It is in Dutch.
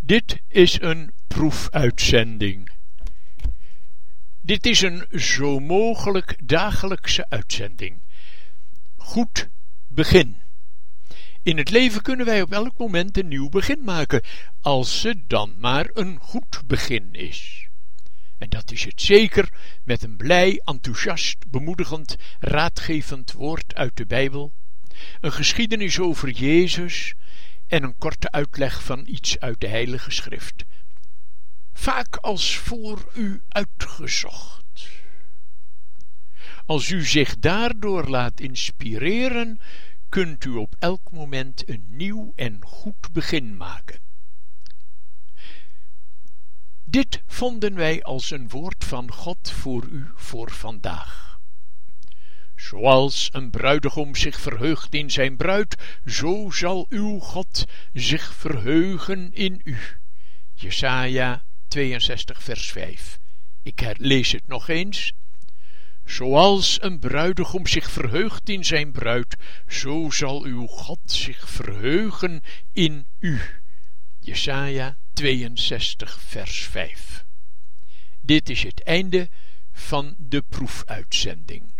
Dit is een proefuitzending. Dit is een zo mogelijk dagelijkse uitzending. Goed begin. In het leven kunnen wij op elk moment een nieuw begin maken, als ze dan maar een goed begin is. En dat is het zeker met een blij, enthousiast, bemoedigend, raadgevend woord uit de Bijbel, een geschiedenis over Jezus en een korte uitleg van iets uit de Heilige Schrift. Vaak als voor u uitgezocht. Als u zich daardoor laat inspireren, kunt u op elk moment een nieuw en goed begin maken. Dit vonden wij als een woord van God voor u voor vandaag. Zoals een bruidegom zich verheugt in zijn bruid, zo zal uw God zich verheugen in u. Jesaja 62 vers 5. Ik lees het nog eens. Zoals een bruidegom zich verheugt in zijn bruid, zo zal uw God zich verheugen in u. Jesaja 62 vers 5. Dit is het einde van de proefuitzending.